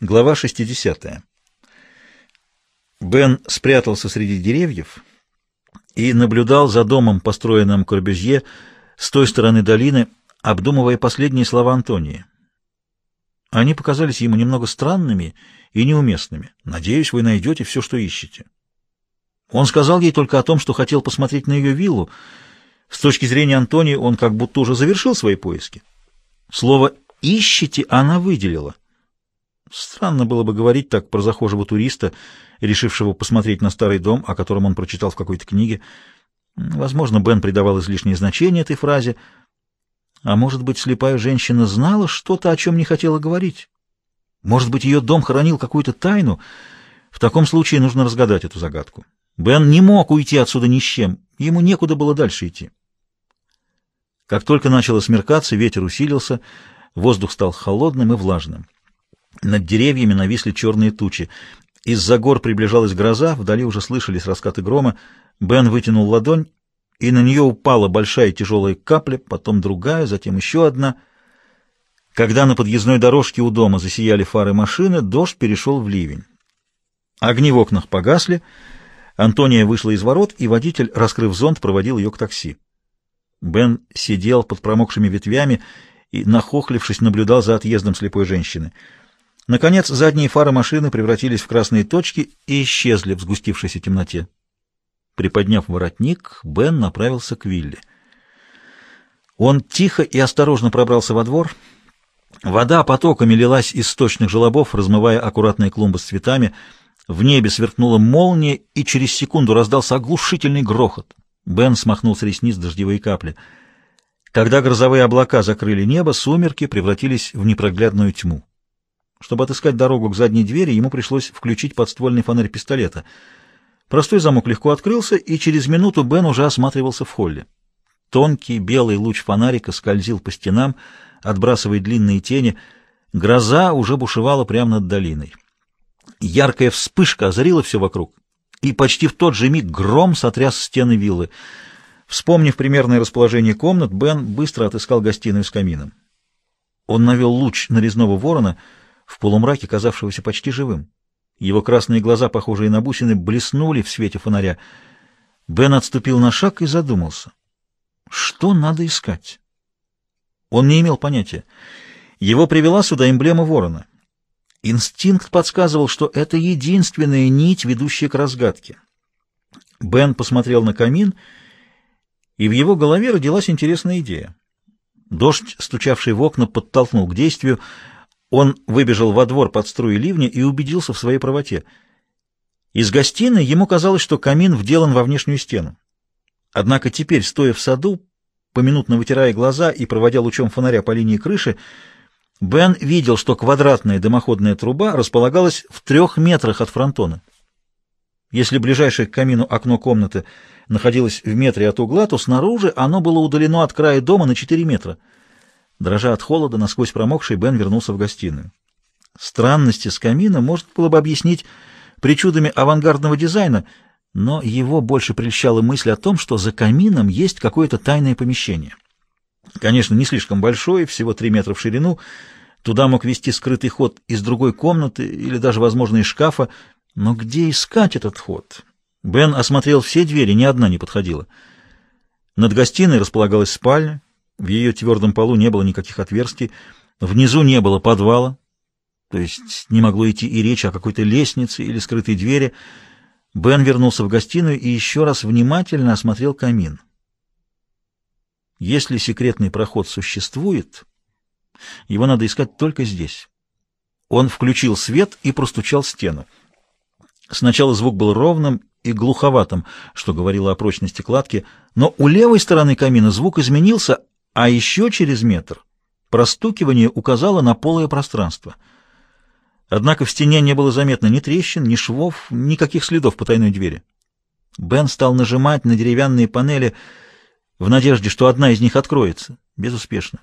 Глава 60. Бен спрятался среди деревьев и наблюдал за домом, построенным Корбюзье, с той стороны долины, обдумывая последние слова Антонии. Они показались ему немного странными и неуместными. «Надеюсь, вы найдете все, что ищете». Он сказал ей только о том, что хотел посмотреть на ее виллу. С точки зрения Антонии он как будто уже завершил свои поиски. Слово «ищете» она выделила — Странно было бы говорить так про захожего туриста, решившего посмотреть на старый дом, о котором он прочитал в какой-то книге. Возможно, Бен придавал излишнее значение этой фразе. А может быть, слепая женщина знала что-то, о чем не хотела говорить? Может быть, ее дом хранил какую-то тайну? В таком случае нужно разгадать эту загадку. Бен не мог уйти отсюда ни с чем. Ему некуда было дальше идти. Как только начало смеркаться, ветер усилился, воздух стал холодным и влажным. Над деревьями нависли черные тучи. Из-за гор приближалась гроза, вдали уже слышались раскаты грома. Бен вытянул ладонь, и на нее упала большая тяжелая капля, потом другая, затем еще одна. Когда на подъездной дорожке у дома засияли фары машины, дождь перешел в ливень. Огни в окнах погасли, Антония вышла из ворот, и водитель, раскрыв зонт, проводил ее к такси. Бен сидел под промокшими ветвями и, нахохлившись, наблюдал за отъездом слепой женщины — Наконец, задние фары машины превратились в красные точки и исчезли в сгустившейся темноте. Приподняв воротник, Бен направился к Вилли. Он тихо и осторожно пробрался во двор. Вода потоками лилась из сточных желобов, размывая аккуратные клумбы с цветами. В небе сверкнула молния, и через секунду раздался оглушительный грохот. Бен смахнул с ресниц дождевые капли. Когда грозовые облака закрыли небо, сумерки превратились в непроглядную тьму. Чтобы отыскать дорогу к задней двери, ему пришлось включить подствольный фонарь пистолета. Простой замок легко открылся, и через минуту Бен уже осматривался в холле. Тонкий белый луч фонарика скользил по стенам, отбрасывая длинные тени. Гроза уже бушевала прямо над долиной. Яркая вспышка озарила все вокруг, и почти в тот же миг гром сотряс стены виллы. Вспомнив примерное расположение комнат, Бен быстро отыскал гостиную с камином. Он навел луч на резного ворона — в полумраке казавшегося почти живым. Его красные глаза, похожие на бусины, блеснули в свете фонаря. Бен отступил на шаг и задумался. Что надо искать? Он не имел понятия. Его привела сюда эмблема ворона. Инстинкт подсказывал, что это единственная нить, ведущая к разгадке. Бен посмотрел на камин, и в его голове родилась интересная идея. Дождь, стучавший в окна, подтолкнул к действию — он выбежал во двор под струи ливня и убедился в своей правоте. Из гостиной ему казалось, что камин вделан во внешнюю стену. Однако теперь, стоя в саду, поминутно вытирая глаза и проводя лучом фонаря по линии крыши, Бен видел, что квадратная дымоходная труба располагалась в трех метрах от фронтона. Если ближайшее к камину окно комнаты находилось в метре от угла, то снаружи оно было удалено от края дома на 4 метра — Дрожа от холода, насквозь промокший, Бен вернулся в гостиную. Странности с камина можно было бы объяснить причудами авангардного дизайна, но его больше прельщала мысль о том, что за камином есть какое-то тайное помещение. Конечно, не слишком большое, всего три метра в ширину. Туда мог вести скрытый ход из другой комнаты или даже, возможно, из шкафа. Но где искать этот ход? Бен осмотрел все двери, ни одна не подходила. Над гостиной располагалась спальня, в ее твердом полу не было никаких отверстий, внизу не было подвала, то есть не могло идти и речь о какой-то лестнице или скрытой двери. Бен вернулся в гостиную и еще раз внимательно осмотрел камин. Если секретный проход существует, его надо искать только здесь. Он включил свет и простучал стену. Сначала звук был ровным и глуховатым, что говорило о прочности кладки, но у левой стороны камина звук изменился, а еще через метр простукивание указало на полое пространство. Однако в стене не было заметно ни трещин, ни швов, никаких следов потайной двери. Бен стал нажимать на деревянные панели в надежде, что одна из них откроется. Безуспешно.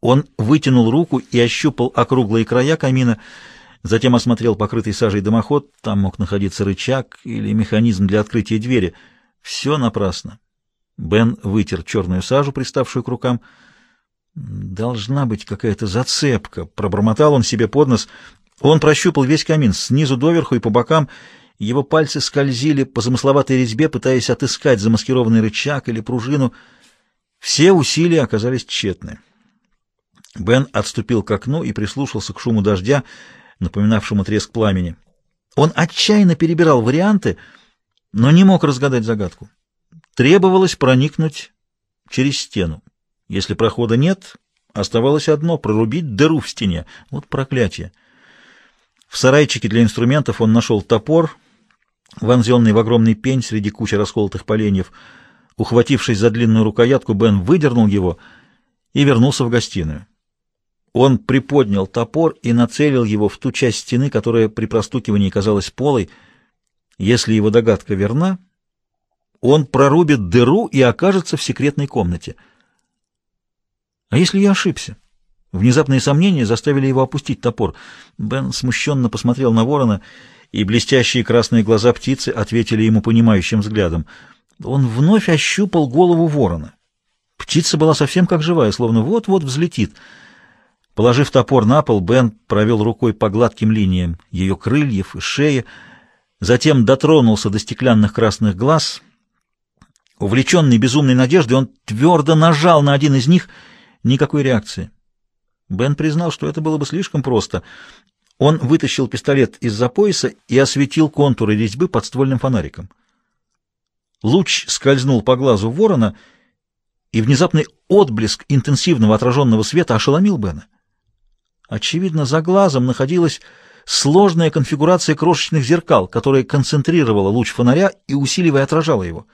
Он вытянул руку и ощупал округлые края камина, затем осмотрел покрытый сажей дымоход, там мог находиться рычаг или механизм для открытия двери. Все напрасно. Бен вытер черную сажу, приставшую к рукам. «Должна быть какая-то зацепка», — пробормотал он себе под нос. Он прощупал весь камин снизу доверху и по бокам. Его пальцы скользили по замысловатой резьбе, пытаясь отыскать замаскированный рычаг или пружину. Все усилия оказались тщетны. Бен отступил к окну и прислушался к шуму дождя, напоминавшему треск пламени. Он отчаянно перебирал варианты, но не мог разгадать загадку. Требовалось проникнуть через стену. Если прохода нет, оставалось одно — прорубить дыру в стене. Вот проклятие! В сарайчике для инструментов он нашел топор, вонзенный в огромный пень среди кучи расколотых поленьев. Ухватившись за длинную рукоятку, Бен выдернул его и вернулся в гостиную. Он приподнял топор и нацелил его в ту часть стены, которая при простукивании казалась полой. Если его догадка верна, он прорубит дыру и окажется в секретной комнате. А если я ошибся? Внезапные сомнения заставили его опустить топор. Бен смущенно посмотрел на ворона, и блестящие красные глаза птицы ответили ему понимающим взглядом. Он вновь ощупал голову ворона. Птица была совсем как живая, словно вот-вот взлетит — Положив топор на пол, Бен провел рукой по гладким линиям ее крыльев и шеи, затем дотронулся до стеклянных красных глаз. Увлеченный безумной надеждой, он твердо нажал на один из них. Никакой реакции. Бен признал, что это было бы слишком просто. Он вытащил пистолет из-за пояса и осветил контуры резьбы подствольным фонариком. Луч скользнул по глазу ворона, и внезапный отблеск интенсивного отраженного света ошеломил Бена. Очевидно, за глазом находилась сложная конфигурация крошечных зеркал, которая концентрировала луч фонаря и, усиливая, отражала его.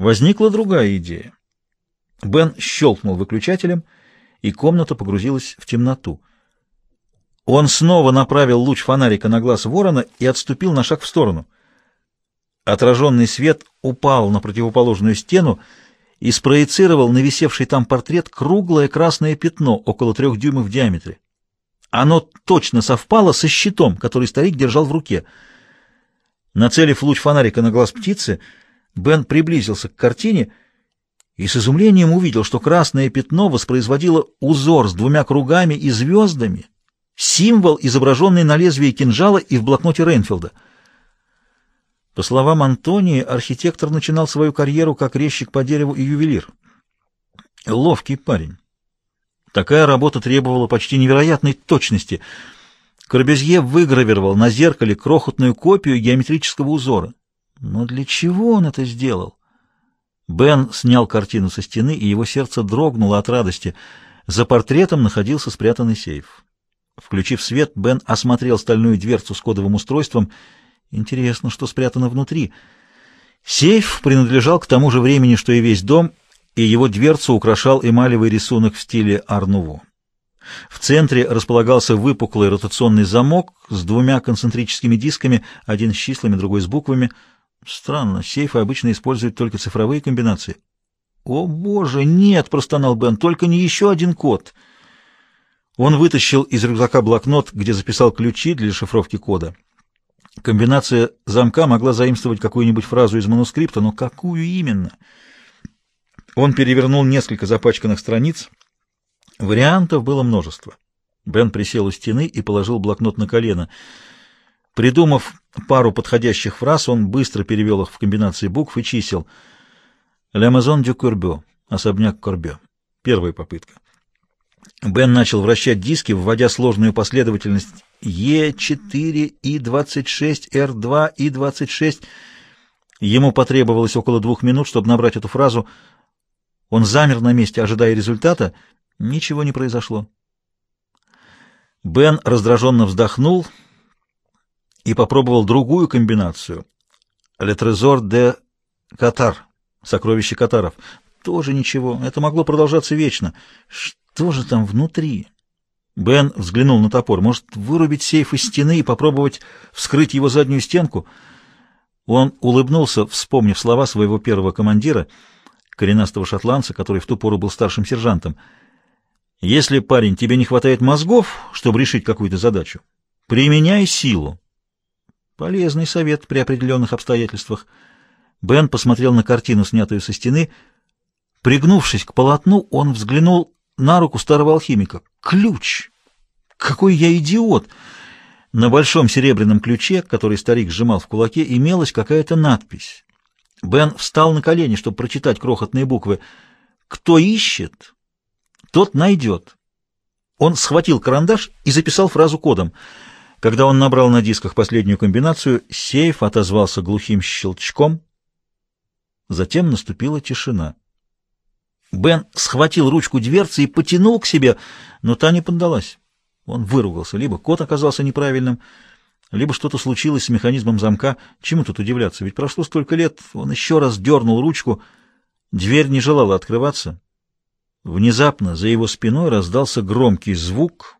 Возникла другая идея. Бен щелкнул выключателем, и комната погрузилась в темноту. Он снова направил луч фонарика на глаз ворона и отступил на шаг в сторону. Отраженный свет упал на противоположную стену, и спроецировал на висевший там портрет круглое красное пятно около трех дюймов в диаметре. Оно точно совпало со щитом, который старик держал в руке. Нацелив луч фонарика на глаз птицы, Бен приблизился к картине и с изумлением увидел, что красное пятно воспроизводило узор с двумя кругами и звездами, символ, изображенный на лезвии кинжала и в блокноте Рейнфилда — по словам Антонии, архитектор начинал свою карьеру как резчик по дереву и ювелир. Ловкий парень. Такая работа требовала почти невероятной точности. Корбезье выгравировал на зеркале крохотную копию геометрического узора. Но для чего он это сделал? Бен снял картину со стены, и его сердце дрогнуло от радости. За портретом находился спрятанный сейф. Включив свет, Бен осмотрел стальную дверцу с кодовым устройством — Интересно, что спрятано внутри. Сейф принадлежал к тому же времени, что и весь дом, и его дверцу украшал эмалевый рисунок в стиле Арнуво. В центре располагался выпуклый ротационный замок с двумя концентрическими дисками, один с числами, другой с буквами. Странно, сейфы обычно используют только цифровые комбинации. «О, боже, нет!» — простонал Бен. «Только не еще один код!» Он вытащил из рюкзака блокнот, где записал ключи для шифровки кода. Комбинация замка могла заимствовать какую-нибудь фразу из манускрипта, но какую именно? Он перевернул несколько запачканных страниц. Вариантов было множество. Бен присел у стены и положил блокнот на колено. Придумав пару подходящих фраз, он быстро перевел их в комбинации букв и чисел. «La maison du Courbet» — особняк Корбе. Первая попытка. Бен начал вращать диски, вводя сложную последовательность Е4, И26, Р2, И26. Ему потребовалось около двух минут, чтобы набрать эту фразу. Он замер на месте, ожидая результата. Ничего не произошло. Бен раздраженно вздохнул и попробовал другую комбинацию. «Le trésor de Qatar» — «Сокровище Катаров». Тоже ничего, это могло продолжаться вечно. Что же там внутри? Бен взглянул на топор. Может, вырубить сейф из стены и попробовать вскрыть его заднюю стенку? Он улыбнулся, вспомнив слова своего первого командира, коренастого шотландца, который в ту пору был старшим сержантом. «Если, парень, тебе не хватает мозгов, чтобы решить какую-то задачу, применяй силу». Полезный совет при определенных обстоятельствах. Бен посмотрел на картину, снятую со стены. Пригнувшись к полотну, он взглянул на руку старого алхимика. Ключ! Какой я идиот! На большом серебряном ключе, который старик сжимал в кулаке, имелась какая-то надпись. Бен встал на колени, чтобы прочитать крохотные буквы. «Кто ищет, тот найдет». Он схватил карандаш и записал фразу кодом. Когда он набрал на дисках последнюю комбинацию, сейф отозвался глухим щелчком. Затем наступила тишина. Бен схватил ручку дверцы и потянул к себе, но та не поддалась. Он выругался. Либо код оказался неправильным, либо что-то случилось с механизмом замка. Чему тут удивляться? Ведь прошло столько лет. Он еще раз дернул ручку. Дверь не желала открываться. Внезапно за его спиной раздался громкий звук.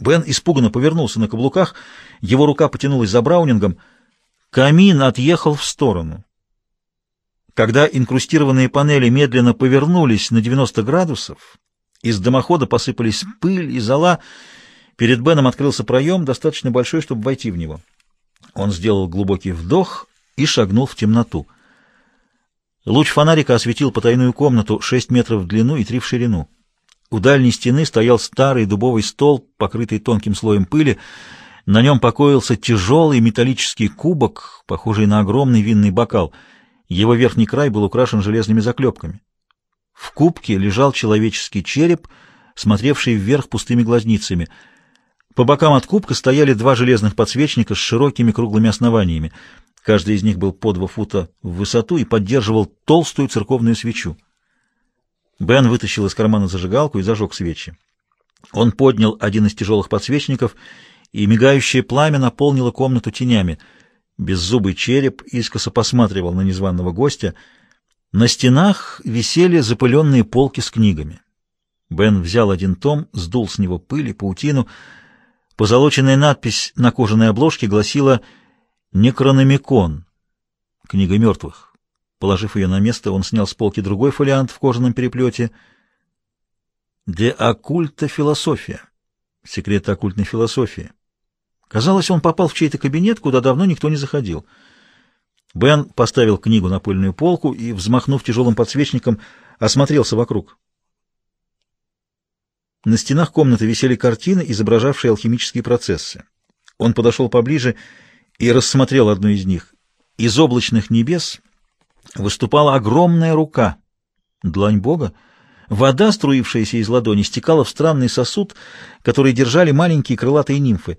Бен испуганно повернулся на каблуках. Его рука потянулась за браунингом. Камин отъехал в сторону. Когда инкрустированные панели медленно повернулись на 90 градусов, из дымохода посыпались пыль и зола, Перед Беном открылся проем, достаточно большой, чтобы войти в него. Он сделал глубокий вдох и шагнул в темноту. Луч фонарика осветил потайную комнату 6 метров в длину и 3 в ширину. У дальней стены стоял старый дубовый стол, покрытый тонким слоем пыли. На нем покоился тяжелый металлический кубок, похожий на огромный винный бокал. Его верхний край был украшен железными заклепками. В кубке лежал человеческий череп, смотревший вверх пустыми глазницами — по бокам от кубка стояли два железных подсвечника с широкими круглыми основаниями. Каждый из них был по два фута в высоту и поддерживал толстую церковную свечу. Бен вытащил из кармана зажигалку и зажег свечи. Он поднял один из тяжелых подсвечников, и мигающее пламя наполнило комнату тенями. Беззубый череп искоса посматривал на незваного гостя. На стенах висели запыленные полки с книгами. Бен взял один том, сдул с него пыль и паутину — Позолоченная надпись на кожаной обложке гласила «Некрономикон» — книга мертвых. Положив ее на место, он снял с полки другой фолиант в кожаном переплете. «Де оккульта философия» — секреты оккультной философии. Казалось, он попал в чей-то кабинет, куда давно никто не заходил. Бен поставил книгу на пыльную полку и, взмахнув тяжелым подсвечником, осмотрелся вокруг. На стенах комнаты висели картины, изображавшие алхимические процессы. Он подошел поближе и рассмотрел одну из них. Из облачных небес выступала огромная рука, длань Бога. Вода, струившаяся из ладони, стекала в странный сосуд, который держали маленькие крылатые нимфы.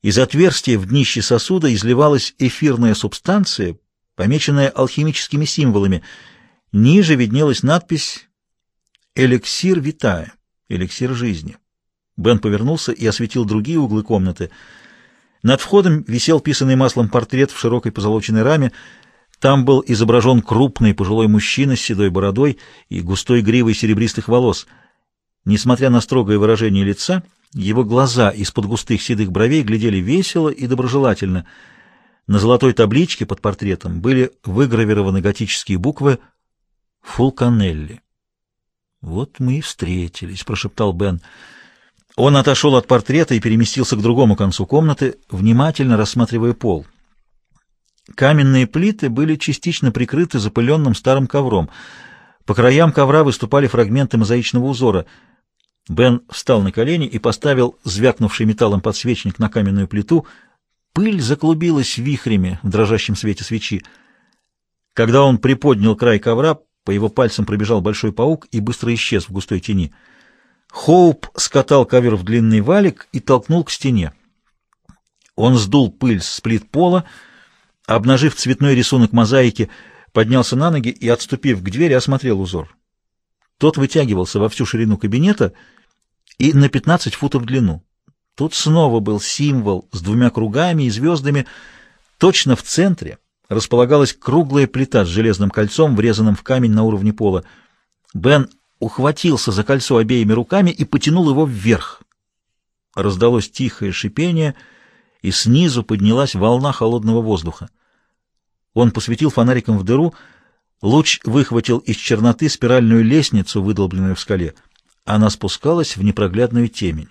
Из отверстия в днище сосуда изливалась эфирная субстанция, помеченная алхимическими символами. Ниже виднелась надпись «Эликсир Витая» эликсир жизни. Бен повернулся и осветил другие углы комнаты. Над входом висел писанный маслом портрет в широкой позолоченной раме. Там был изображен крупный пожилой мужчина с седой бородой и густой гривой серебристых волос. Несмотря на строгое выражение лица, его глаза из-под густых седых бровей глядели весело и доброжелательно. На золотой табличке под портретом были выгравированы готические буквы «Фулканелли». «Вот мы и встретились», — прошептал Бен. Он отошел от портрета и переместился к другому концу комнаты, внимательно рассматривая пол. Каменные плиты были частично прикрыты запыленным старым ковром. По краям ковра выступали фрагменты мозаичного узора. Бен встал на колени и поставил звякнувший металлом подсвечник на каменную плиту. Пыль заклубилась вихрями в дрожащем свете свечи. Когда он приподнял край ковра, по его пальцам пробежал большой паук и быстро исчез в густой тени. Хоуп скатал ковер в длинный валик и толкнул к стене. Он сдул пыль с плит пола, обнажив цветной рисунок мозаики, поднялся на ноги и, отступив к двери, осмотрел узор. Тот вытягивался во всю ширину кабинета и на 15 футов в длину. Тут снова был символ с двумя кругами и звездами, точно в центре — располагалась круглая плита с железным кольцом, врезанным в камень на уровне пола. Бен ухватился за кольцо обеими руками и потянул его вверх. Раздалось тихое шипение, и снизу поднялась волна холодного воздуха. Он посветил фонариком в дыру, луч выхватил из черноты спиральную лестницу, выдолбленную в скале. Она спускалась в непроглядную темень.